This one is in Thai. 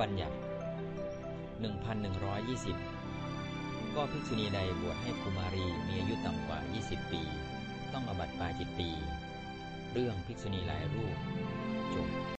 บัญญัติ 1120 ก็ภิกษุณีใดบวชให้กุมารีมีอายุต่ำกว่า 20 ปี ต้องอบัติปาจิตตี เรื่องภิกษุณีหลายรูป